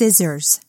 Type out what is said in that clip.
scissors.